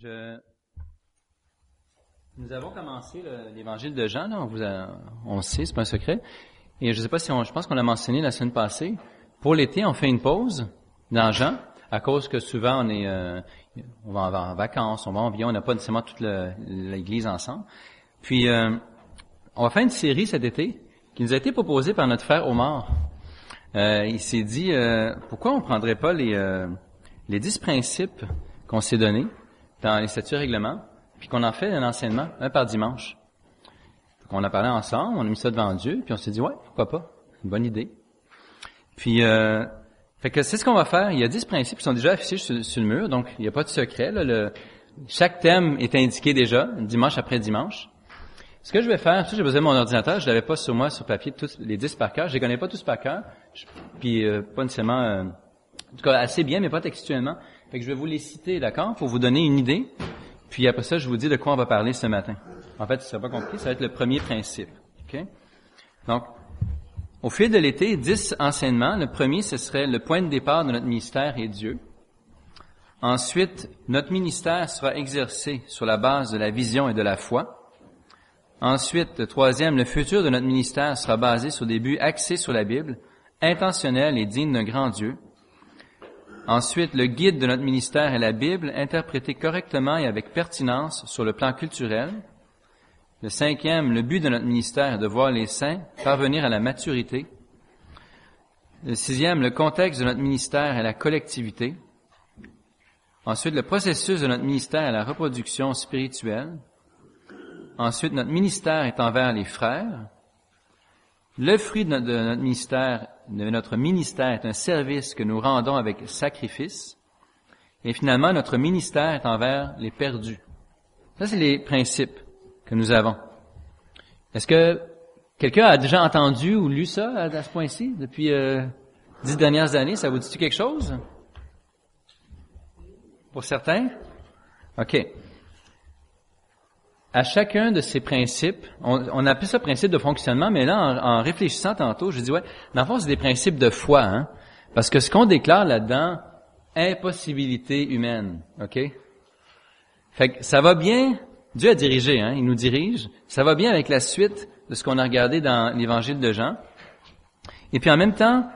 Je... Nous avons commencé le- l'évangile de Jean, on, vous a- on le sait, c'est pas un secret. Et je sais pas si on, je pense qu'on l'a mentionné la semaine passée. Pour l'été, on fait une pause dans Jean, à cause que souvent on est, euh, on va en, vacances, on va en bien, on n'a pas nécessairement toute l'église ensemble. Puis, euh, on va faire une série cet été qui nous a été proposée par notre frère Omar. Euh, il s'est dit, euh, pourquoi on prendrait pas les, euh, les dix principes qu'on s'est donnés dans les statuts règlements, puis qu'on en fait un enseignement, un par dimanche. On a parlé ensemble, on a mis ça devant Dieu, puis on s'est dit, ouais, pourquoi pas, une bonne idée. Puis, euh, fait que c'est ce qu'on va faire. Il y a dix principes qui sont déjà affichés sur, le mur, donc il n'y a pas de secret. Là, chaque thème est indiqué déjà, dimanche après dimanche. Ce que je vais faire, j'ai besoin de mon ordinateur, je l'avais pas sur moi, sur papier, tous les dix par cœur. Je les connais pas tous par cœur, puis euh, pas nécessairement, euh, en tout cas assez bien, mais pas textuellement. Fait que je vais vous les citer, d'accord, pour vous donner une idée. Puis après ça, je vous dis de quoi on va parler ce matin. En fait, ce sera pas compliqué, ça va être le premier principe. OK? Donc, au fil de l'été, dix enseignements. Le premier, ce serait le point de départ de notre ministère est Dieu. Ensuite, notre ministère sera exercé sur la base de la vision et de la foi. Ensuite, le troisième, le futur de notre ministère sera basé sur des buts axés sur la Bible, intentionnels et dignes d'un grand Dieu. Ensuite, le guide de notre ministère est la Bible, interprétée correctement et avec pertinence sur le plan culturel. Le cinquième, le but de notre ministère est de voir les saints parvenir à la maturité. Le sixième, le contexte de notre ministère est la collectivité. Ensuite, le processus de notre ministère est la reproduction spirituelle. Ensuite, notre ministère est envers les frères. Le fruit de notre, ministère, de notre ministère est un service que nous rendons avec sacrifice. Et finalement, notre ministère est envers les perdus. Ça, c'est les principes que nous avons. Est-ce que quelqu'un a déjà entendu ou lu ça à, ce point-ci depuis euh, dix dernières années? Ça vous dit quelque chose? Pour certains? OK. À chacun de ces principes, on, on appelle ça principe de fonctionnement, mais là, en, réfléchissant tantôt, je dis ouais, dans le fond, c'est des principes de foi, hein? Parce que ce qu'on déclare là-dedans, impossibilité humaine, OK? Fait que ça va bien, Dieu a dirigé, hein? Il nous dirige. Ça va bien avec la suite de ce qu'on a regardé dans l'évangile de Jean. Et puis en même temps,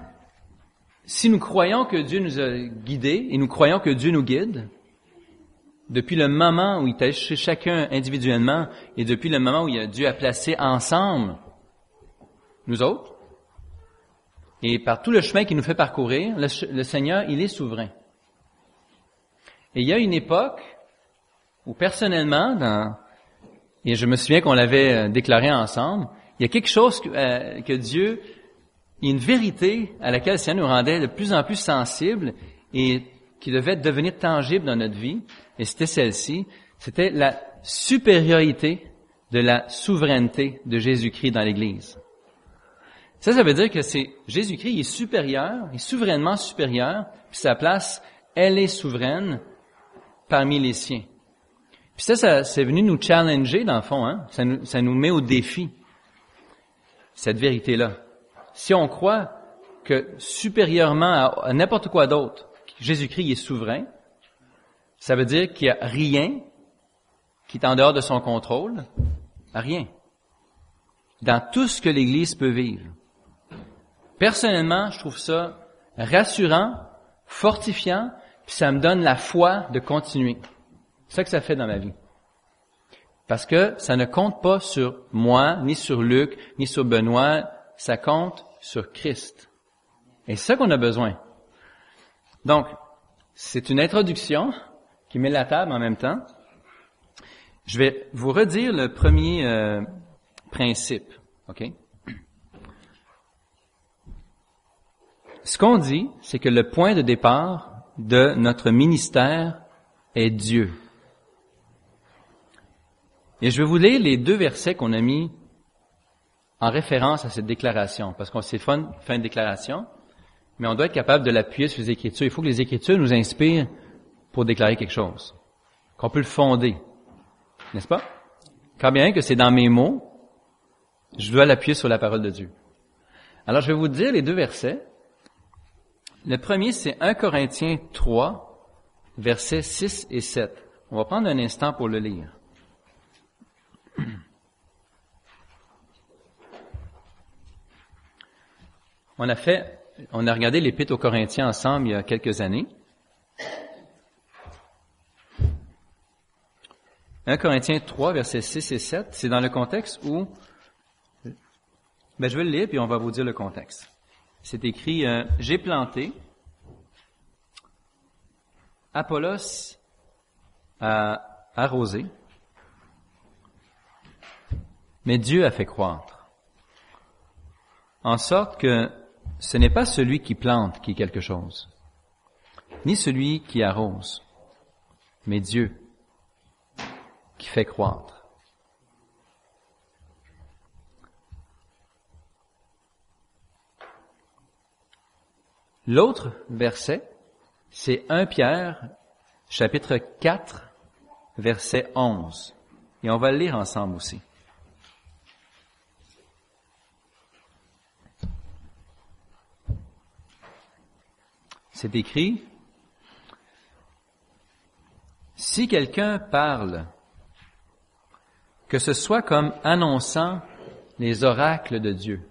si nous croyons que Dieu nous a guidés et nous croyons que Dieu nous guide, depuis le moment où il t'a chez chacun individuellement et depuis le moment où il a Dieu a placé ensemble nous autres, et par tout le chemin qu'il nous fait parcourir, le, Seigneur, il est souverain. Et il y a une époque où personnellement, dans, et je me souviens qu'on l'avait euh, déclaré ensemble, il y a quelque chose que, euh, que Dieu, il y a une vérité à laquelle le Seigneur nous rendait de plus en plus sensibles et qui devait devenir tangible dans notre vie, et c'était celle-ci, c'était la supériorité de la souveraineté de Jésus-Christ dans l'Église. Ça, ça veut dire que c'est Jésus-Christ, est supérieur, il est souverainement supérieur, puis sa place, elle est souveraine parmi les siens. Puis ça, ça c'est venu nous challenger dans le fond, hein? ça, nous, ça nous met au défi, cette vérité-là. Si on croit que supérieurement à n'importe quoi d'autre, Jésus-Christ est souverain, ça veut dire qu'il n'y a rien qui est en dehors de son contrôle, rien, dans tout ce que l'Église peut vivre. Personnellement, je trouve ça rassurant, fortifiant, puis ça me donne la foi de continuer. C'est ça que ça fait dans ma vie. Parce que ça ne compte pas sur moi, ni sur Luc, ni sur Benoît, ça compte sur Christ. Et c'est ça qu'on a besoin. Donc, c'est une introduction qui met la table en même temps. Je vais vous redire le premier euh, principe, OK? Ce qu'on dit, c'est que le point de départ de notre ministère est Dieu. Et je vais vous lire les deux versets qu'on a mis en référence à cette déclaration, parce qu'on s'est fait une déclaration, mais on doit être capable de l'appuyer sur les Écritures. Il faut que les Écritures nous inspirent pour déclarer quelque chose, qu'on peut le fonder, n'est-ce pas? Quand bien que c'est dans mes mots, je dois l'appuyer sur la parole de Dieu. Alors, je vais vous dire les deux versets. Le premier, c'est 1 Corinthiens 3, versets 6 et 7. On va prendre un instant pour le lire. On a fait, on a regardé l'épître aux Corinthiens ensemble il y a quelques années. 1 Corinthiens 3, versets 6 et 7, c'est dans le contexte où, ben, je vais le lire puis on va vous dire le contexte. C'est écrit, euh, j'ai planté, Apollos a arrosé, mais Dieu a fait croître. En sorte que ce n'est pas celui qui plante qui est quelque chose, ni celui qui arrose, mais Dieu qui fait croître. L'autre verset, c'est 1 Pierre, chapitre 4, verset 11. Et on va le lire ensemble aussi. C'est écrit, si quelqu'un parle que ce soit comme annonçant les oracles de Dieu.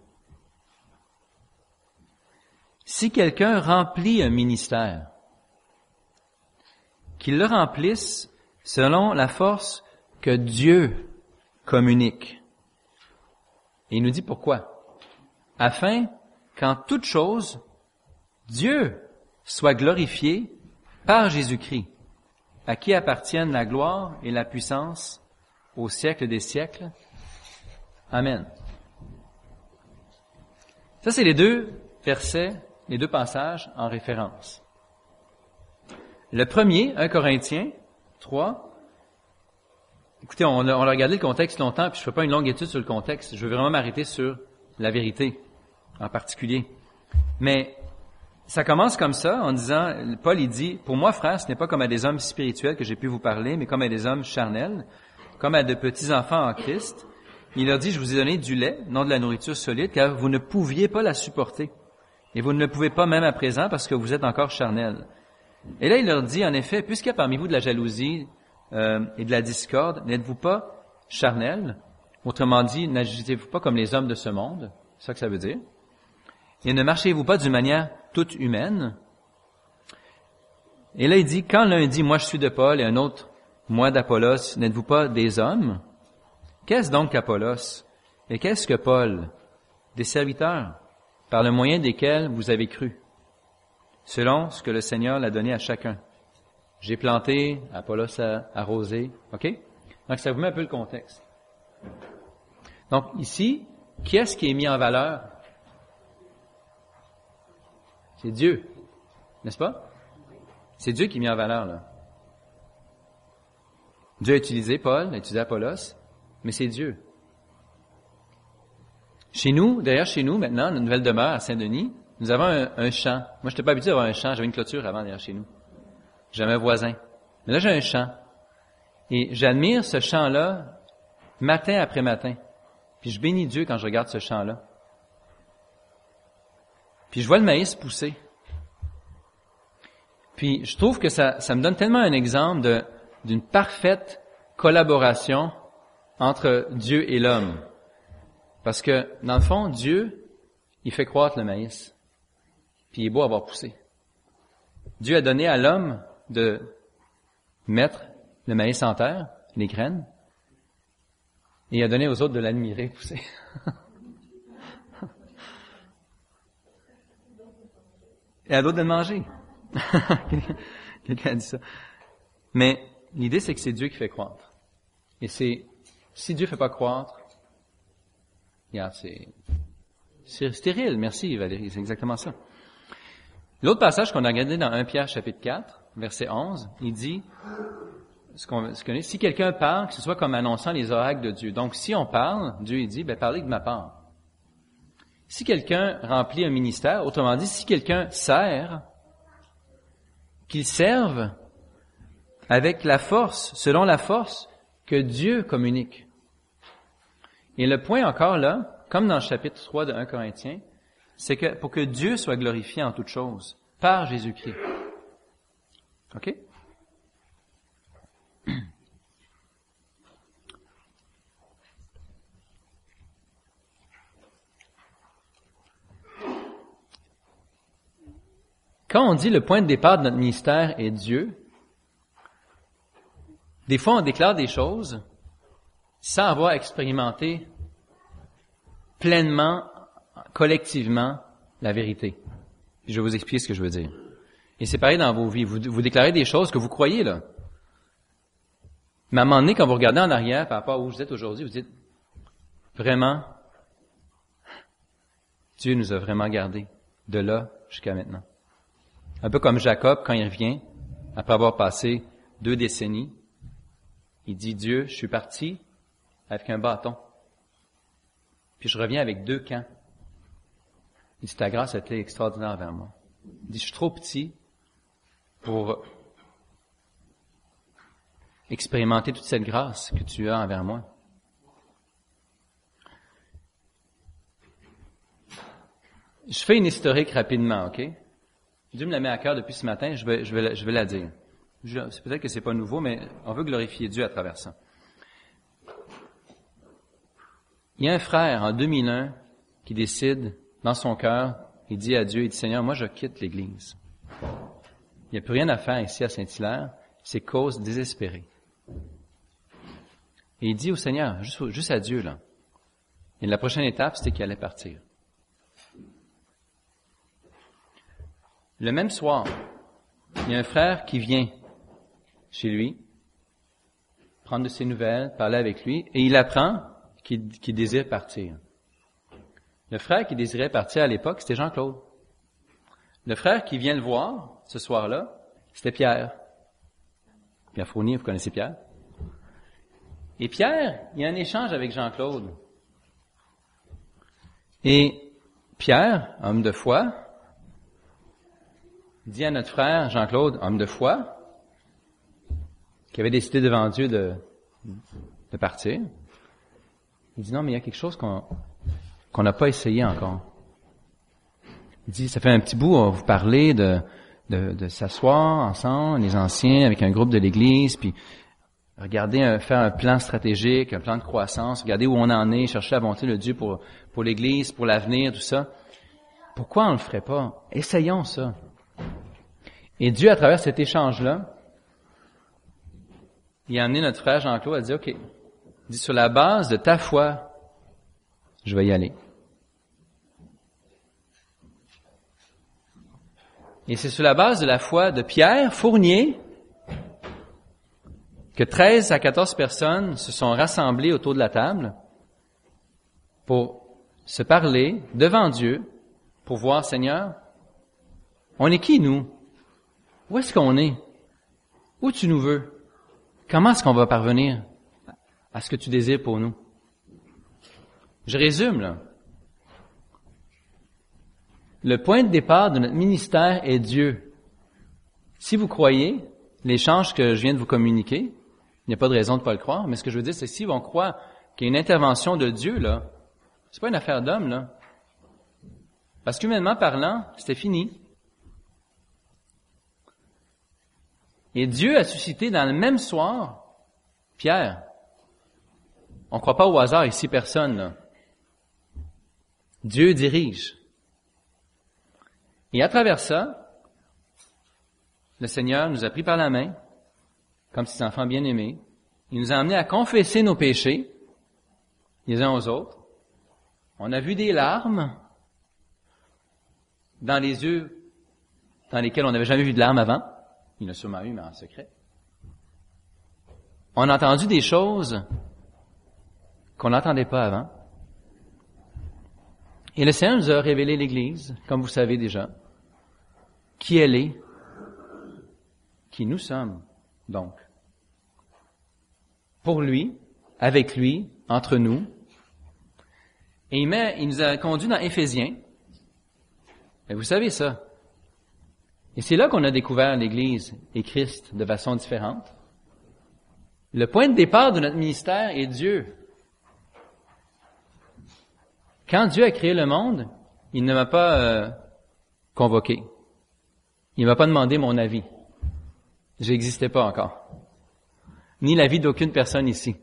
Si quelqu'un remplit un ministère, qu'il le remplisse selon la force que Dieu communique. Et il nous dit pourquoi? Afin qu'en toute chose, Dieu soit glorifié par Jésus-Christ, à qui appartiennent la gloire et la puissance au siècle des siècles. Amen. Ça, c'est les deux versets, les deux passages en référence. Le premier, 1 Corinthiens 3. Écoutez, on a, on a regardé le contexte longtemps, puis je ne fais pas une longue étude sur le contexte. Je veux vraiment m'arrêter sur la vérité en particulier. Mais ça commence comme ça, en disant, Paul il dit, pour moi, frère, ce n'est pas comme à des hommes spirituels que j'ai pu vous parler, mais comme à des hommes charnels, comme à de petits enfants en Christ. Il leur dit, je vous ai donné du lait, non de la nourriture solide, car vous ne pouviez pas la supporter. Et vous ne le pouvez pas même à présent parce que vous êtes encore charnel. Et là, il leur dit, en effet, puisqu'il y a parmi vous de la jalousie euh, et de la discorde, n'êtes-vous pas charnel? Autrement dit, n'agissez-vous pas comme les hommes de ce monde? C'est ça que ça veut dire. Et ne marchez-vous pas d'une manière toute humaine? Et là, il dit, quand l'un dit, moi je suis de Paul, et un autre, moi d'Apollos, n'êtes-vous pas des hommes? Qu'est-ce donc Apollos? Et qu'est-ce que Paul? Des serviteurs, par le moyen desquels vous avez cru, selon ce que le Seigneur l'a donné à chacun. J'ai planté, Apollos a arrosé, ok? Donc ça vous met un peu le contexte. Donc ici, qui est-ce qui est mis en valeur? C'est Dieu, n'est-ce pas? C'est Dieu qui est mis en valeur là. Dieu a utilisé Paul, a utilisé Apollos, mais c'est Dieu. Chez nous, d'ailleurs chez nous maintenant, notre nouvelle demeure à Saint-Denis, nous avons un, champ. Moi, je n'étais pas habitué à avoir un champ. J'avais une clôture avant d'ailleurs chez nous. J'avais un voisin. Mais là, j'ai un champ. Et j'admire ce champ-là matin après matin. Puis je bénis Dieu quand je regarde ce champ-là. Puis je vois le maïs pousser. Puis je trouve que ça, ça me donne tellement un exemple d'une parfaite collaboration entre Dieu et l'homme. Parce que, dans le fond, Dieu, il fait croître le maïs. Puis il est beau avoir poussé. Dieu a donné à l'homme de mettre le maïs en terre, les graines, et il a donné aux autres de l'admirer pousser. Et à d'autres de le manger. Quelqu'un a dit ça. Mais L'idée, c'est que c'est Dieu qui fait croître. Et c'est, si Dieu fait pas croître, regarde, c'est, c'est stérile. Merci, Valérie. C'est exactement ça. L'autre passage qu'on a regardé dans 1 Pierre chapitre 4, verset 11, il dit, ce qu'on ce si quelqu'un parle, que ce soit comme annonçant les oracles de Dieu. Donc, si on parle, Dieu, il dit, ben, parlez de ma part. Si quelqu'un remplit un ministère, autrement dit, si quelqu'un sert, qu'il serve avec la force, selon la force que Dieu communique. Et le point encore là, comme dans le chapitre 3 de 1 Corinthiens, c'est que pour que Dieu soit glorifié en toutes choses, par Jésus-Christ. OK? quand on dit le point de départ de notre ministère est Dieu, des fois on déclare des choses sans avoir expérimenté pleinement, collectivement, la vérité. je vais vous expliquer ce que je veux dire. Et c'est pareil dans vos vies. Vous, vous déclarez des choses que vous croyez, là. Mais à un moment donné, quand vous regardez en arrière par rapport à où vous êtes aujourd'hui, vous dites, vraiment, Dieu nous a vraiment gardés de là jusqu'à maintenant. Un peu comme Jacob, quand il revient, après avoir passé deux décennies, il dit, Dieu, je suis parti avec un bâton. Puis je reviens avec deux camps. Il dit, ta grâce a été extraordinaire envers moi. Il dit, je suis trop petit pour expérimenter toute cette grâce que tu as envers moi. Je fais une historique rapidement, OK? Dieu me la met à cœur depuis ce matin, je vais, je vais, je vais la dire. Peut-être que c'est pas nouveau, mais on veut glorifier Dieu à travers ça. Il y a un frère en 2001 qui décide dans son cœur, il dit à Dieu, il dit Seigneur, moi je quitte l'Église. Il n'y a plus rien à faire ici à Saint-Hilaire, c'est cause désespérée. Et il dit au Seigneur, juste, juste à Dieu, là. Et la prochaine étape, c'était qu'il allait partir. Le même soir, il y a un frère qui vient chez lui, prendre de ses nouvelles, parler avec lui, et il apprend qu'il désire partir. Le frère qui désirait partir à l'époque, c'était Jean-Claude. Le frère qui vient le voir ce soir-là, c'était Pierre. Pierre Fournier, vous connaissez Pierre? Et Pierre, il y a un échange avec Jean-Claude. Et Pierre, homme de foi, dit à notre frère Jean-Claude, homme de foi, qui avait décidé devant Dieu de, partir, il dit non, mais il y a quelque chose qu'on n'a pas essayé encore. Il dit, ça fait un petit bout, on vous parler de, de, de s'asseoir ensemble, les anciens, avec un groupe de l'Église, puis regarder, faire un plan stratégique, un plan de croissance, regarder où on en est, chercher la volonté de Dieu pour, pour l'Église, pour l'avenir, tout ça. Pourquoi on le ferait pas? Essayons ça. Et Dieu, à travers cet échange-là, il a amené notre frère Jean-Claude à dire, OK, dit, sur la base de ta foi, je vais y aller. Et c'est sur la base de la foi de Pierre Fournier que 13 à 14 personnes se sont rassemblées autour de la table pour se parler devant Dieu, pour voir, Seigneur, on est qui nous? Où est-ce qu'on est? Où tu nous veux? Comment est-ce qu'on va parvenir à ce que tu désires pour nous? Je résume, là. Le point de départ de notre ministère est Dieu. Si vous croyez l'échange que je viens de vous communiquer, il n'y a pas de raison de ne pas le croire, mais ce que je veux dire, c'est si on croit qu'il y a une intervention de Dieu, là, c'est pas une affaire d'homme, là. Parce qu'humainement parlant, c'était fini. Et Dieu a suscité dans le même soir Pierre. On ne croit pas au hasard ici, personne. Dieu dirige. Et à travers ça, le Seigneur nous a pris par la main, comme ses enfants bien-aimés. Il nous a amenés à confesser nos péchés, les uns aux autres. On a vu des larmes dans les yeux dans lesquels on n'avait jamais vu de larmes avant. Il y en a sûrement eu, mais en secret. On a entendu des choses qu'on n'entendait pas avant. Et le Seigneur nous a révélé l'Église, comme vous savez déjà, qui elle est, qui nous sommes, donc. Pour lui, avec lui, entre nous. Et il, il nous a conduits dans Éphésiens. Et vous savez ça. Et c'est là qu'on a découvert l'Église et Christ de façon différente. Le point de départ de notre ministère est Dieu. Quand Dieu a créé le monde, il ne m'a pas euh, convoqué. Il ne m'a pas demandé mon avis. J'existais pas encore. Ni l'avis d'aucune personne ici.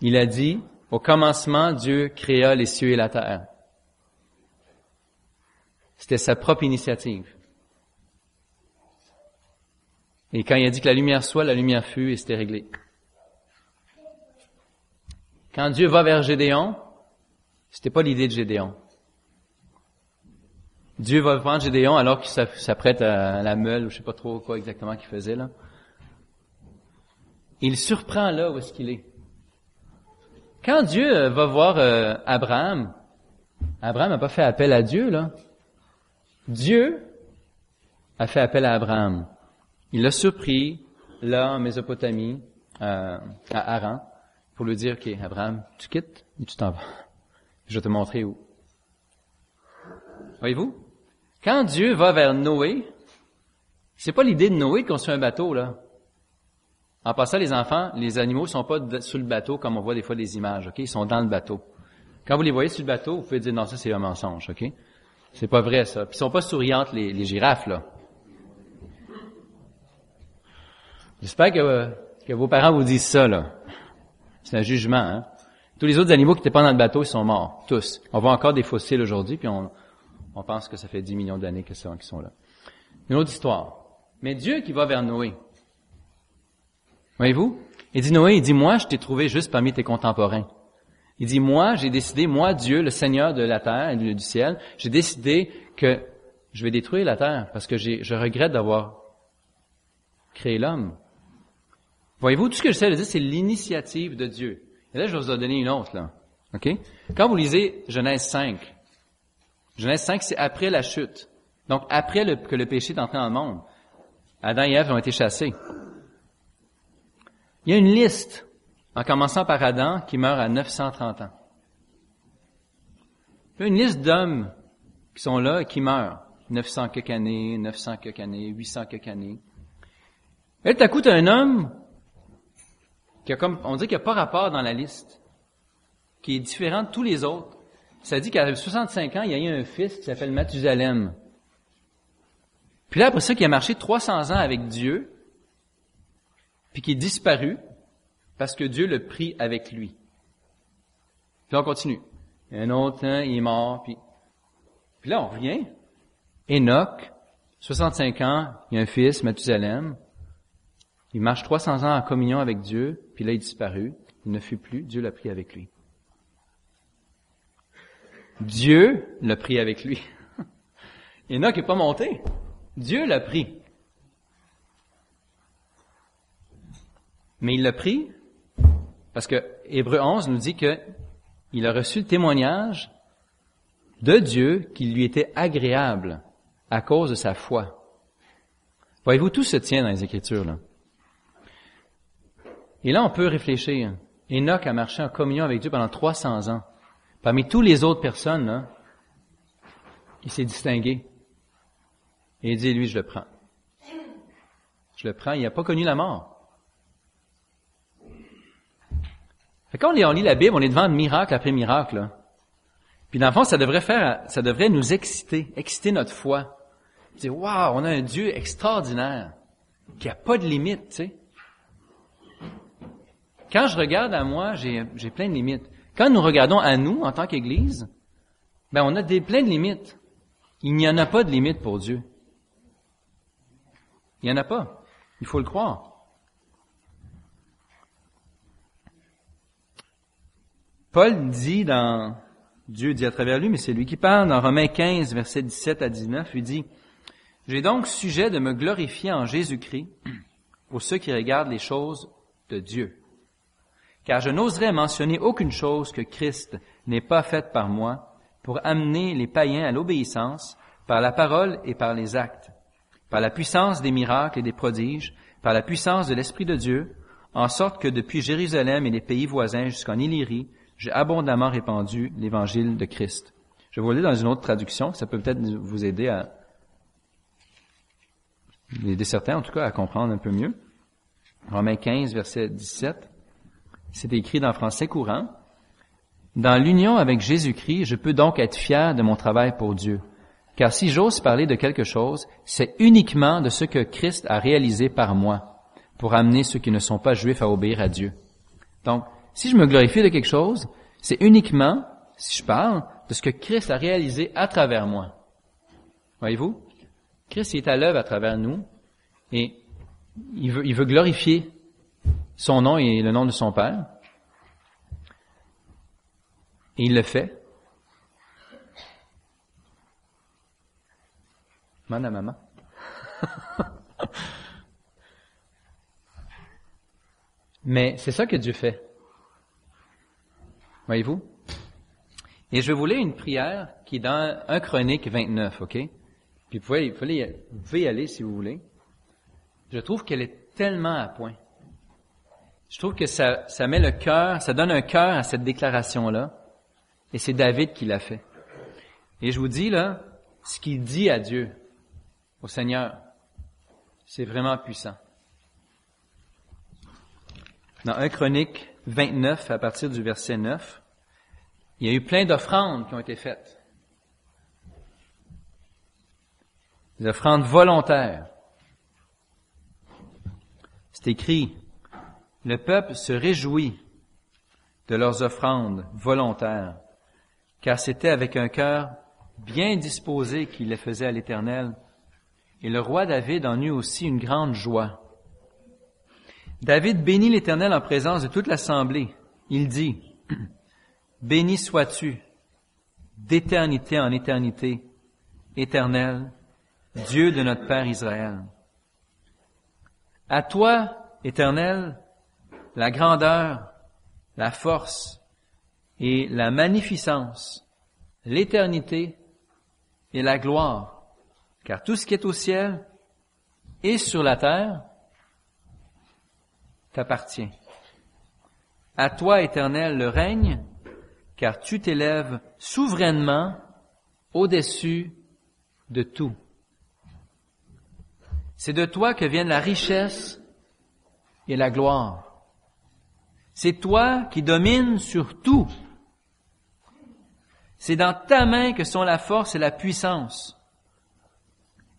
Il a dit, au commencement, Dieu créa les cieux et la terre. C'était sa propre initiative. Et quand il a dit que la lumière soit, la lumière fut et c'était réglé. Quand Dieu va vers Gédéon, c'était pas l'idée de Gédéon. Dieu va prendre Gédéon alors qu'il s'apprête à la meule, ou je sais pas trop quoi exactement qu'il faisait là. Il surprend là où est-ce qu'il est. Quand Dieu euh, va voir euh, Abraham, Abraham n'a pas fait appel à Dieu, là. Dieu a fait appel à Abraham. Il l'a surpris, là, en Mésopotamie, à Haran, pour lui dire, OK, Abraham, tu quittes ou tu t'en vas? Je vais te montrer où. Voyez-vous? Quand Dieu va vers Noé, c'est pas l'idée de Noé de construire un bateau, là. En passant, les enfants, les animaux sont pas sous le bateau comme on voit des fois des images, ok? Ils sont dans le bateau. Quand vous les voyez sur le bateau, vous pouvez dire non, ça c'est un mensonge, ok? C'est pas vrai ça. Puis ils sont pas souriantes les, les girafes là. J'espère que, que vos parents vous disent ça là. C'est un jugement. Hein? Tous les autres animaux qui n'étaient pas dans le bateau, ils sont morts, tous. On voit encore des fossiles aujourd'hui, puis on, pense que ça fait 10 millions d'années que qu'ils sont là. Une autre histoire. Mais Dieu qui va vers Noé, Voyez-vous? Il dit Noé, il dit, moi, je t'ai trouvé juste parmi tes contemporains. Il dit, moi, j'ai décidé, moi, Dieu, le Seigneur de la terre et du ciel, j'ai décidé que je vais détruire la terre parce que je regrette d'avoir créé l'homme. Voyez-vous, tout ce que j'essaie de dire, c'est l'initiative de Dieu. Et là, je vais vous en donner une autre, là. OK? Quand vous lisez Genèse 5, Genèse 5, c'est après la chute. Donc, après que le péché est entré dans le monde. Adam et Ève ont été chassés. Il y a une liste, en commençant par Adam, qui meurt à 930 ans. A une liste d'hommes qui sont là et qui meurent. 900 quelques années, 900 quelques années, 800 quelques. Et tout à coup, un homme qui a comme, on dit qu'il n'a pas rapport dans la liste, qui est différent de tous les autres. Ça dit qu'à 65 ans, il y a eu un fils qui s'appelle Mathusalem. Puis là, après ça, qui a marché 300 ans avec Dieu, puis qui est disparu parce que Dieu l'a pris avec lui. Puis on continue. Un autre temps, il est mort, puis, puis là, on revient. Enoch, 65 ans, il a un fils, Mathusalem. Il marche 300 ans en communion avec Dieu, puis là, il est disparu. Il ne fut plus, Dieu l'a pris avec lui. Dieu l'a pris avec lui. Enoch n'est pas monté. Dieu l'a pris. Mais il l'a pris parce que Hébreu 11 nous dit que il a reçu le témoignage de Dieu qui lui était agréable à cause de sa foi. Voyez-vous, tout se tient dans les Écritures. Là. Et là, on peut réfléchir. Enoch a marché en communion avec Dieu pendant 300 ans. Parmi toutes les autres personnes, là, il s'est distingué. Et il dit, lui, je le prends. Je le prends. Il n'a pas connu la mort. Quand on lit la Bible, on est devant miracle après miracle. Puis dans le fond, ça devrait faire, ça devrait nous exciter, exciter notre foi. Dire, waouh, on a un Dieu extraordinaire, qui a pas de limite, tu sais. Quand je regarde à moi, j'ai, j'ai plein de limites. Quand nous regardons à nous, en tant qu'Église, ben on a des plein de limites. Il n'y en a pas de limite pour Dieu. Il n'y en a pas. Il faut le croire. Paul dit dans, Dieu dit à travers lui, mais c'est lui qui parle, dans Romains 15, versets 17 à 19, il dit, J'ai donc sujet de me glorifier en Jésus-Christ pour ceux qui regardent les choses de Dieu. Car je n'oserais mentionner aucune chose que Christ n'ait pas faite par moi pour amener les païens à l'obéissance par la parole et par les actes, par la puissance des miracles et des prodiges, par la puissance de l'Esprit de Dieu, en sorte que depuis Jérusalem et les pays voisins jusqu'en Illyrie, j'ai abondamment répandu l'évangile de Christ. Je vais vous lire dans une autre traduction, ça peut peut-être vous aider à, aider certains en tout cas à comprendre un peu mieux. Romains 15, verset 17. C'est écrit dans français courant. Dans l'union avec Jésus-Christ, je peux donc être fier de mon travail pour Dieu. Car si j'ose parler de quelque chose, c'est uniquement de ce que Christ a réalisé par moi, pour amener ceux qui ne sont pas juifs à obéir à Dieu. Donc, si je me glorifie de quelque chose, c'est uniquement, si je parle, de ce que Christ a réalisé à travers moi. Voyez-vous? Christ est à l'œuvre à travers nous et il veut, glorifier son nom et le nom de son Père. Et il le fait. Demande à maman. Mais c'est ça que Dieu fait. Voyez-vous? Et je voulais une prière qui est dans 1 Chronique 29, OK? Puis vous pouvez, vous y aller si vous voulez. Je trouve qu'elle est tellement à point. Je trouve que ça, ça met le cœur, ça donne un cœur à cette déclaration-là. Et c'est David qui l'a fait. Et je vous dis là, ce qu'il dit à Dieu, au Seigneur, c'est vraiment puissant. Dans 1 Chronique 29, à partir du verset 9, il y a eu plein d'offrandes qui ont été faites. Des offrandes volontaires. C'est écrit, le peuple se réjouit de leurs offrandes volontaires, car c'était avec un cœur bien disposé qu'il les faisait à l'Éternel. Et le roi David en eut aussi une grande joie. David bénit l'Éternel en présence de toute l'assemblée. Il dit, Béni sois-tu d'éternité en éternité, éternel, Dieu de notre Père Israël. À toi, éternel, la grandeur, la force et la magnificence, l'éternité et la gloire, car tout ce qui est au ciel et sur la terre t'appartient. À toi, éternel, le règne, car tu t'élèves souverainement au-dessus de tout. C'est de toi que viennent la richesse et la gloire. C'est toi qui domines sur tout. C'est dans ta main que sont la force et la puissance.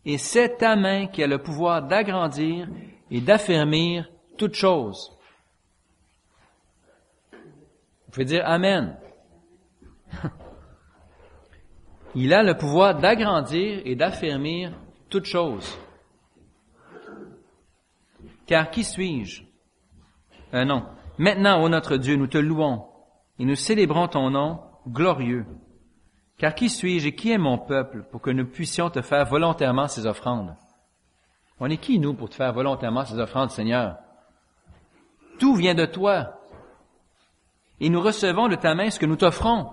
Et c'est ta main qui a le pouvoir d'agrandir et d'affermir toutes choses. Vous pouvez dire Amen. Il a le pouvoir d'agrandir et d'affermir toutes choses. Car qui suis-je? Euh, Non. Maintenant, ô notre Dieu, nous te louons et nous célébrons ton nom glorieux. Car qui suis-je et qui est mon peuple pour que nous puissions te faire volontairement ces offrandes? On est qui, nous, pour te faire volontairement ces offrandes, Seigneur? Tout vient de toi. Et nous recevons de ta main ce que nous t'offrons.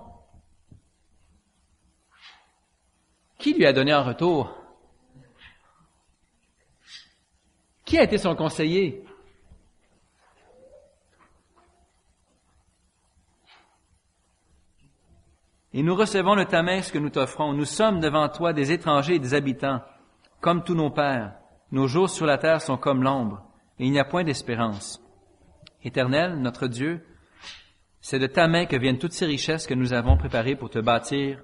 Qui lui a donné en retour? Qui a été son conseiller? Et nous recevons de ta main ce que nous t'offrons. Nous sommes devant toi des étrangers et des habitants, comme tous nos pères. Nos jours sur la terre sont comme l'ombre, et il n'y a point d'espérance. Éternel, notre Dieu, c'est de ta main que viennent toutes ces richesses que nous avons préparées pour te bâtir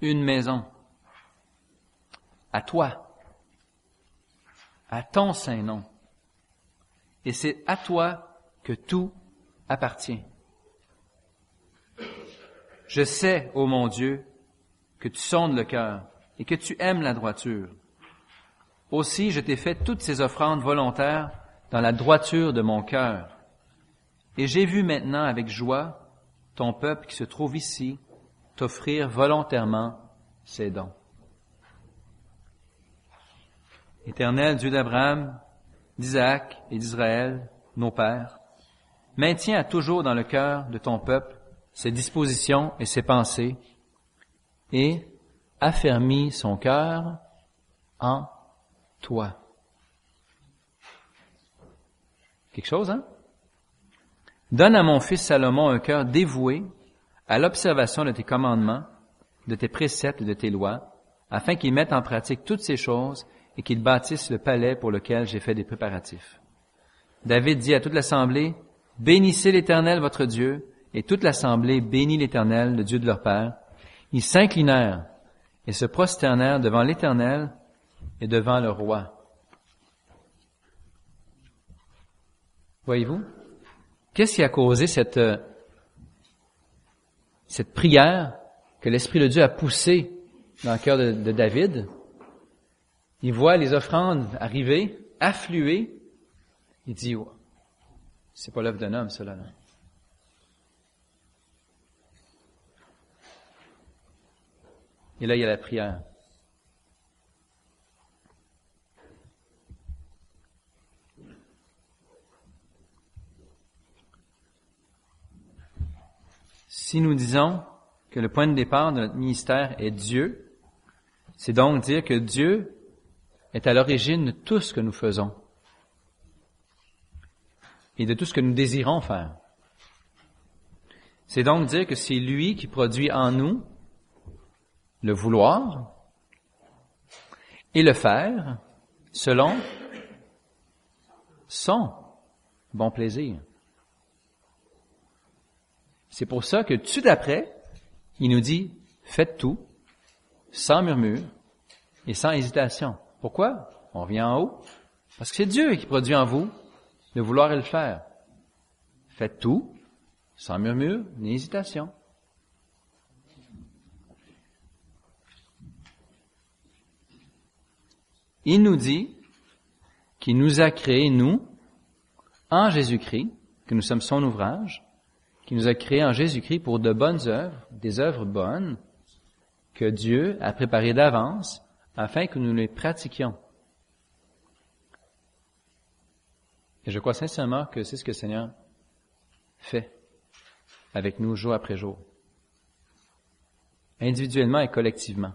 une maison. À toi, à ton saint nom. Et c'est à toi que tout appartient. Je sais, ô mon Dieu, que tu sondes le cœur et que tu aimes la droiture. Aussi, je t'ai fait toutes ces offrandes volontaires dans la droiture de mon cœur. Et j'ai vu maintenant avec joie ton peuple qui se trouve ici t'offrir volontairement ses dons. Éternel Dieu d'Abraham, d'Isaac et d'Israël, nos pères, maintiens toujours dans le cœur de ton peuple ses dispositions et ses pensées, et affermis son cœur en toi. Quelque chose, hein? Donne à mon fils Salomon un cœur dévoué à l'observation de tes commandements, de tes préceptes et de tes lois, afin qu'il mette en pratique toutes ces choses et qu'il bâtisse le palais pour lequel j'ai fait des préparatifs. David dit à toute l'assemblée, Bénissez l'Éternel votre Dieu, et toute l'assemblée bénit l'Éternel, le Dieu de leur Père. Ils s'inclinèrent et se prosternèrent devant l'Éternel et devant le roi. Voyez-vous? Qu'est-ce qui a causé cette, euh, cette prière que l'Esprit de Dieu a poussée dans le cœur de, David? il voit les offrandes arriver, affluer, il dit, oh, c'est pas l'œuvre d'un homme, cela. Et là, il y a la prière. Si nous disons que le point de départ de notre ministère est Dieu, c'est donc dire que Dieu est à l'origine de tout ce que nous faisons et de tout ce que nous désirons faire. C'est donc dire que c'est lui qui produit en nous le vouloir et le faire selon son bon plaisir. C'est pour ça que tout de suite après, il nous dit, faites tout, sans murmure et sans hésitation. Pourquoi? On vient en haut. Parce que c'est Dieu qui produit en vous le vouloir et le faire. Faites tout, sans murmure ni hésitation. Il nous dit qu'il nous a créés, nous, en Jésus-Christ, que nous sommes son ouvrage, qui nous a créés en Jésus-Christ pour de bonnes œuvres, des œuvres bonnes, que Dieu a préparées d'avance afin que nous les pratiquions. Et je crois sincèrement que c'est ce que le Seigneur fait avec nous jour après jour, individuellement et collectivement.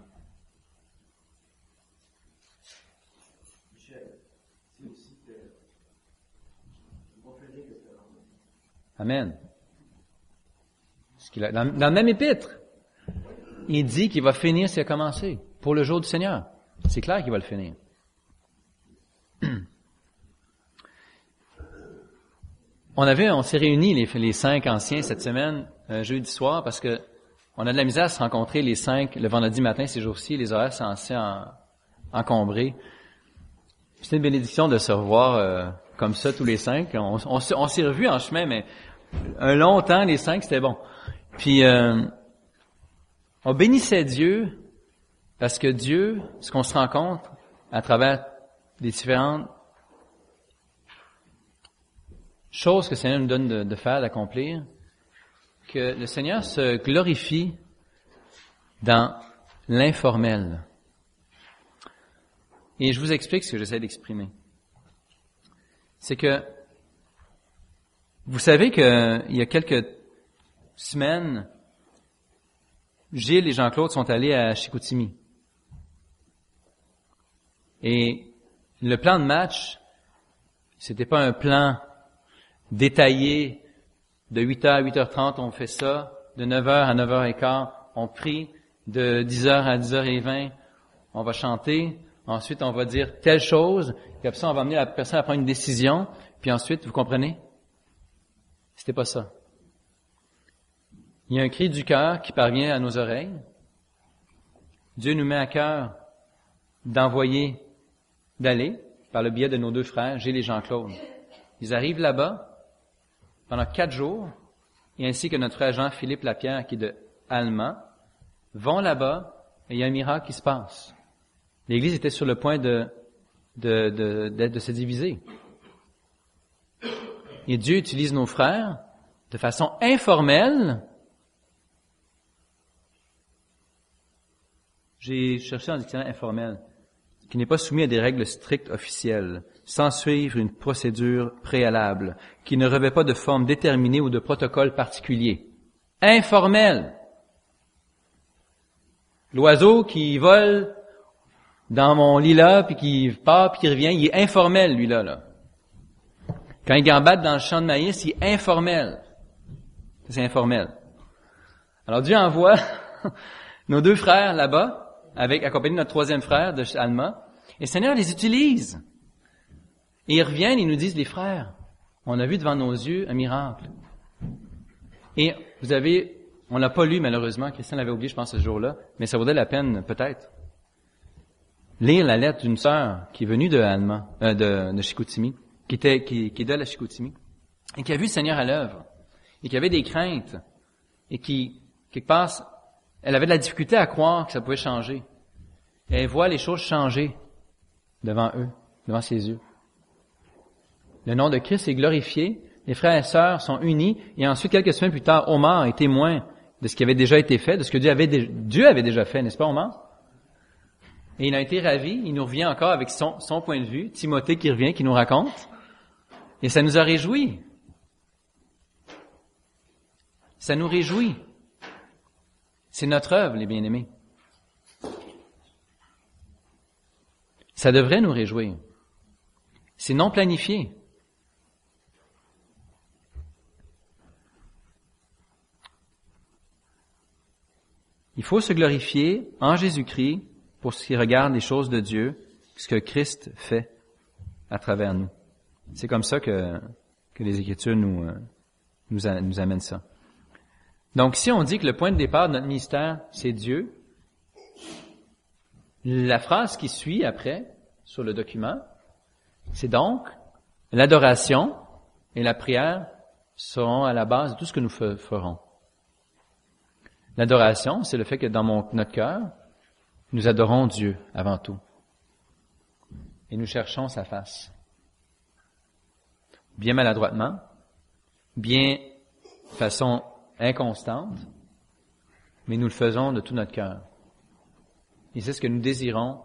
Amen dans, le même épître, il dit qu'il va finir ce qui a commencé pour le jour du Seigneur. C'est clair qu'il va le finir. On avait, on s'est réunis les, cinq anciens cette semaine, euh, jeudi soir, parce que on a de la misère à se rencontrer les cinq le vendredi matin ces jours-ci. Les horaires sont assez encombrés. C'est une bénédiction de se revoir euh, comme ça tous les cinq. On s'est revus en chemin, mais un long temps, les cinq, c'était bon. Puis, euh, on bénissait Dieu parce que Dieu, ce qu'on se rend compte à travers les différentes choses que le Seigneur nous donne de, de faire, d'accomplir, que le Seigneur se glorifie dans l'informel. Et je vous explique ce que j'essaie d'exprimer. C'est que vous savez qu'il y a quelques semaine, Gilles et Jean-Claude sont allés à Chicoutimi. Et le plan de match, c'était pas un plan détaillé de 8h à 8h30, on fait ça, de 9h à 9h15, on prie, de 10h à 10h20, on va chanter, ensuite on va dire telle chose, puis après ça on va amener la personne à prendre une décision, puis ensuite, vous comprenez? C'était pas ça. Il y a un cri du cœur qui parvient à nos oreilles. Dieu nous met à cœur d'envoyer, d'aller, par le biais de nos deux frères, Gilles et Jean-Claude. Ils arrivent là-bas pendant quatre jours, et ainsi que notre frère Jean-Philippe Lapierre, qui est de Allemand, vont là-bas, et il y a un miracle qui se passe. L'Église était sur le point de, de, de, de se diviser. Et Dieu utilise nos frères de façon informelle J'ai cherché un dictionnaire informel qui n'est pas soumis à des règles strictes officielles, sans suivre une procédure préalable, qui ne revêt pas de forme déterminée ou de protocole particulier. Informel. L'oiseau qui vole dans mon lit là, puis qui part, puis qui revient, il est informel, lui là. là. Quand il gambade dans le champ de maïs, il est informel. C'est informel. Alors Dieu envoie nos deux frères là-bas, avec, accompagné de notre troisième frère de Alma. Et le Seigneur les utilise. Et ils reviennent et nous disent, les frères, on a vu devant nos yeux un miracle. Et vous avez, on l'a pas lu malheureusement, Christian l'avait oublié, je pense, ce jour-là, mais ça vaudrait la peine, peut-être, lire la lettre d'une sœur qui est venue de Alma, euh, de, de Chicoutimi, qui était, qui, qui est de la Chicoutimi, et qui a vu le Seigneur à l'œuvre, et qui avait des craintes, et qui, quelque elle avait de la difficulté à croire que ça pouvait changer. elle voit les choses changer devant eux, devant ses yeux. Le nom de Christ est glorifié, les frères et sœurs sont unis, et ensuite, quelques semaines plus tard, Omar est témoin de ce qui avait déjà été fait, de ce que Dieu avait, déjà fait, n'est-ce pas, Omar? Et il a été ravi, il nous revient encore avec son, son point de vue, Timothée qui revient, qui nous raconte, et ça nous a réjouis. Ça nous réjouit. C'est notre œuvre, les bien-aimés. Ça devrait nous réjouir. C'est non planifié. Il faut se glorifier en Jésus-Christ pour ce qui regarde les choses de Dieu, ce que Christ fait à travers nous. C'est comme ça que, les Écritures nous, euh, nous amènent ça. Donc, si on dit que le point de départ de notre ministère, c'est Dieu, la phrase qui suit après, sur le document, c'est donc l'adoration et la prière seront à la base de tout ce que nous ferons. L'adoration, c'est le fait que dans notre cœur, nous adorons Dieu avant tout. Et nous cherchons sa face. Bien maladroitement, bien façon inconstante, mais nous le faisons de tout notre cœur. Et c'est ce que nous désirons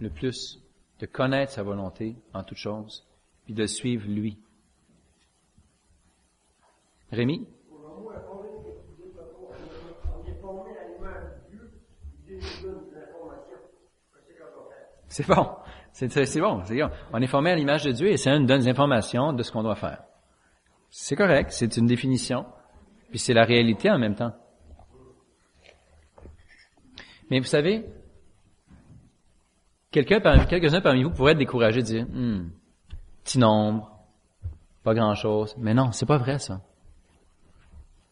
le plus, de connaître sa volonté en toutes choses, puis de suivre lui. Rémi? C'est bon. C'est bon. C'est bon. On est formé à l'image de Dieu et ça nous donne des informations de ce qu'on doit faire. C'est correct. C'est une définition. Puis c'est la réalité en même temps. Mais vous savez, quelques-uns parmi vous pourraient être découragés de dire, hmm, petit nombre, pas grand-chose. Mais non, c'est pas vrai ça.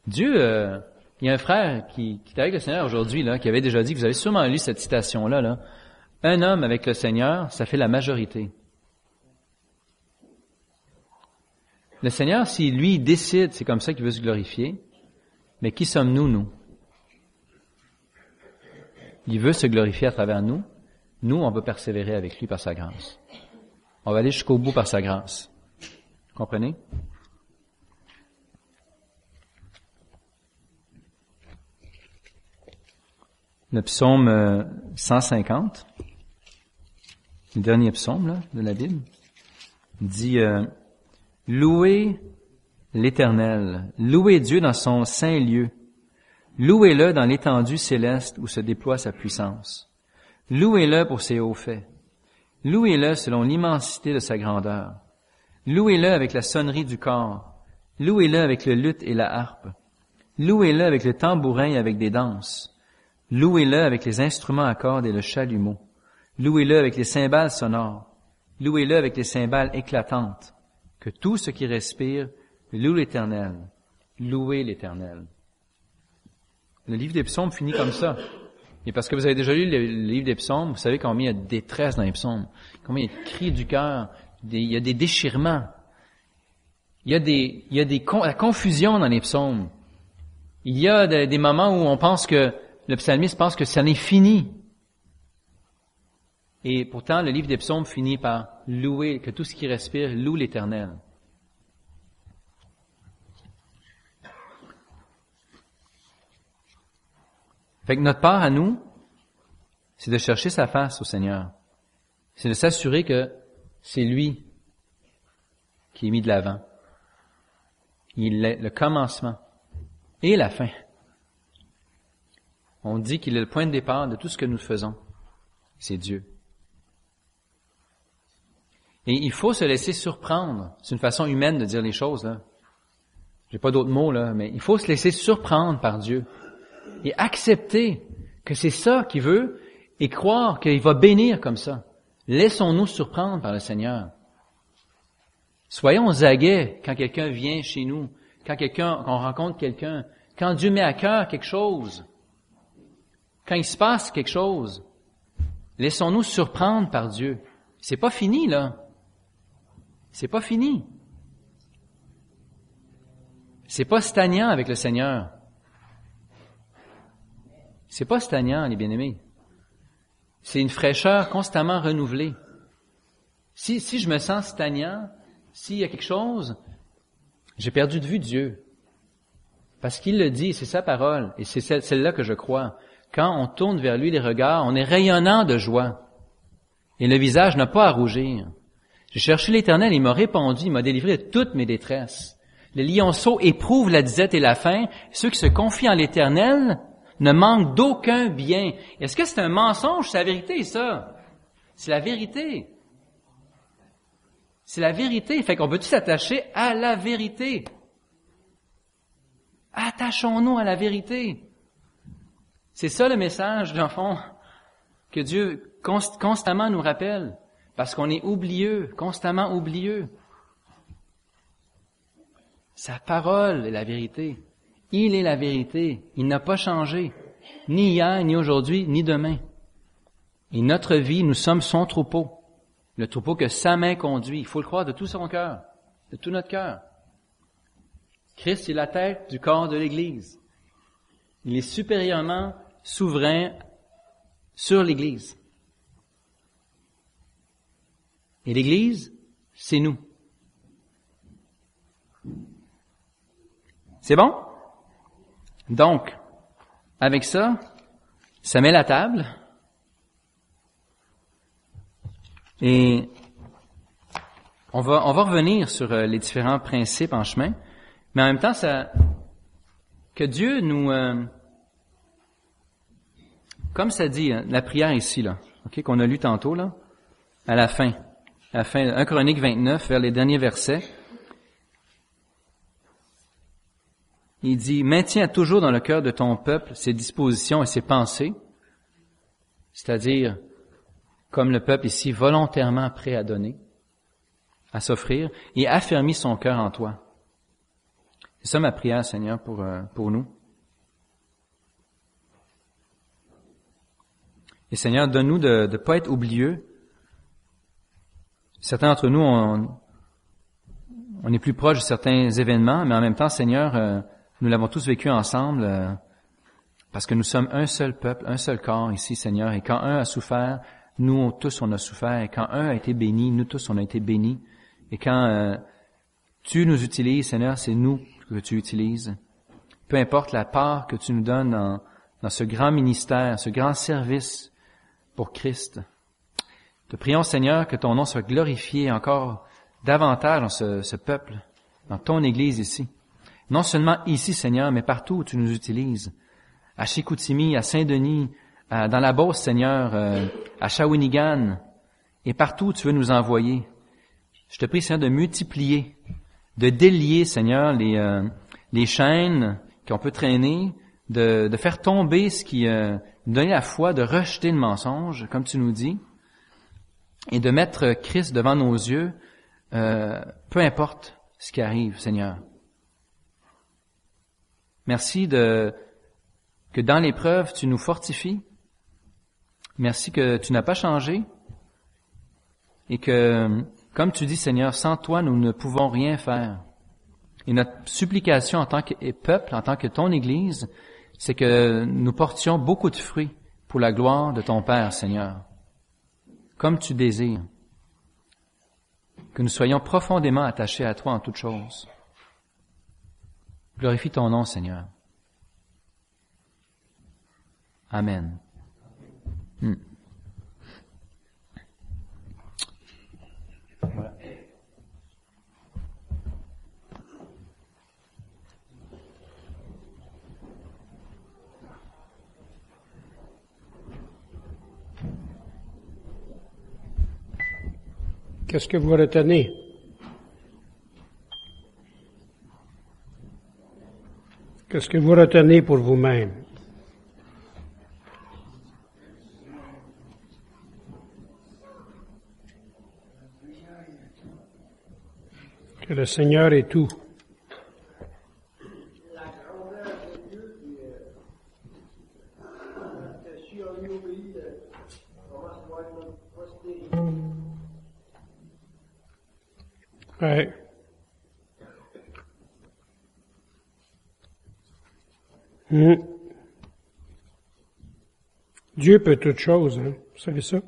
Dieu, euh, il y a un frère qui, qui est avec le Seigneur aujourd'hui, là, qui avait déjà dit, vous avez sûrement lu cette citation-là, là. Un homme avec le Seigneur, ça fait la majorité. Le Seigneur, si lui décide, c'est comme ça qu'il veut se glorifier, mais qui sommes-nous, nous? Il veut se glorifier à travers nous. Nous, on veut persévérer avec lui par sa grâce. On va aller jusqu'au bout par sa grâce. Comprenez? Le psaume 150, euh, le dernier psaume de la Bible, dit euh, Louez l'Éternel, louez Dieu dans son saint lieu, louez-le dans l'étendue céleste où se déploie sa puissance, louez-le pour ses hauts faits, louez-le selon l'immensité de sa grandeur, louez-le avec la sonnerie du corps, louez-le avec le luth et la harpe, louez-le avec le tambourin et avec des danses, louez-le avec les instruments à cordes et le chalumeau, louez-le avec les cymbales sonores, louez-le avec les cymbales éclatantes, que tout ce qui respire Loue l'Éternel. Louez l'Éternel. Le livre des psaumes finit comme ça. Et parce que vous avez déjà lu le livre des psaumes, vous savez combien il y a de détresse dans les psaumes, combien il y a de cris du cœur, il y a des déchirements, il y a des, il y a des la confusion dans les psaumes. Il y a des, des moments où on pense que le psalmiste pense que ça n'est fini. Et pourtant, le livre des psaumes finit par louer, que tout ce qui respire loue l'Éternel. Fait notre part à nous, c'est de chercher sa face au Seigneur. C'est de s'assurer que c'est lui qui est mis de l'avant. Il est le commencement et la fin. On dit qu'il est le point de départ de tout ce que nous faisons. C'est Dieu. Et il faut se laisser surprendre. C'est une façon humaine de dire les choses, là. J'ai pas d'autres mots, là, mais il faut se laisser surprendre par Dieu et accepter que c'est ça qu'il veut et croire qu'il va bénir comme ça. Laissons-nous surprendre par le Seigneur. Soyons aguets quand quelqu'un vient chez nous, quand quelqu'un, quand on rencontre quelqu'un, quand Dieu met à cœur quelque chose, quand il se passe quelque chose. Laissons-nous surprendre par Dieu. C'est pas fini, là. C'est pas fini. C'est pas stagnant avec le Seigneur. C'est pas stagnant, les bien-aimés. C'est une fraîcheur constamment renouvelée. Si, si je me sens stagnant, s'il y a quelque chose, j'ai perdu de vue Dieu. Parce qu'il le dit, c'est sa parole, et c'est celle-là que je crois. Quand on tourne vers lui les regards, on est rayonnant de joie. Et le visage n'a pas à rougir. J'ai cherché l'Éternel, il m'a répondu, il m'a délivré de toutes mes détresses. Les lionceaux éprouvent la disette et la faim. Ceux qui se confient en l'Éternel ne manquent d'aucun bien. Est-ce que c'est un mensonge? C'est la vérité, ça. C'est la vérité. C'est la vérité. Fait qu'on peut-tu s'attacher à la vérité? Attachons-nous à la vérité. C'est ça le message, dans fond, que Dieu constamment nous rappelle, parce qu'on est oublieux, constamment oublieux. Sa parole est la vérité. Il est la vérité. Il n'a pas changé, ni hier, ni aujourd'hui, ni demain. Et notre vie, nous sommes son troupeau. Le troupeau que sa main conduit. Il faut le croire de tout son cœur, de tout notre cœur. Christ est la tête du corps de l'Église. Il est supérieurement souverain sur l'Église. Et l'Église, c'est nous. C'est bon? Donc, avec ça, ça met la table. Et on va, on va revenir sur euh, les différents principes en chemin, mais en même temps, ça, que Dieu nous, euh, comme ça dit, hein, la prière ici, là, ok, qu'on a lu tantôt, là, à la fin, à la fin, 1 Chronique 29, vers les derniers versets, il dit, maintiens toujours dans le cœur de ton peuple ses dispositions et ses pensées, c'est-à-dire, comme le peuple ici, volontairement prêt à donner, à s'offrir, et affermis son cœur en toi. C'est ça ma prière, Seigneur, pour, euh, pour nous. Et Seigneur, donne-nous de ne pas être oublieux. Certains d'entre nous, on, on, est plus proche de certains événements, mais en même temps, Seigneur, euh, nous l'avons tous vécu ensemble euh, parce que nous sommes un seul peuple, un seul corps ici, Seigneur. Et quand un a souffert, nous tous on a souffert. Et quand un a été béni, nous tous on a été bénis. Et quand euh, tu nous utilises, Seigneur, c'est nous que tu utilises. Peu importe la part que tu nous donnes dans, dans ce grand ministère, ce grand service pour Christ. Te prions, Seigneur, que ton nom soit glorifié encore davantage dans ce, peuple, dans ton Église ici. Non seulement ici, Seigneur, mais partout où tu nous utilises. À Chicoutimi, à Saint-Denis, dans la Beauce, Seigneur, euh, à Shawinigan, et partout où tu veux nous envoyer. Je te prie, Seigneur, de multiplier, de délier, Seigneur, les, euh, les chaînes qu'on peut traîner, de, de, faire tomber ce qui, euh, donner la foi, de rejeter le mensonge, comme tu nous dis, et de mettre Christ devant nos yeux, euh, peu importe ce qui arrive, Seigneur. Merci de que dans l'épreuve, tu nous fortifies. Merci que tu n'as pas changé et que, comme tu dis, Seigneur, sans toi, nous ne pouvons rien faire. Et notre supplication en tant que peuple, en tant que ton Église, c'est que nous portions beaucoup de fruits pour la gloire de ton Père, Seigneur, comme tu désires, que nous soyons profondément attachés à toi en toutes choses. Glorifie ton nom, Seigneur. Amen. Hmm. Qu'est-ce que vous retenez? Qu'est-ce que vous retenez pour vous-même? Que le Seigneur est tout. Hmm. Dieu peut toutes choses, hein? Vous savez ça?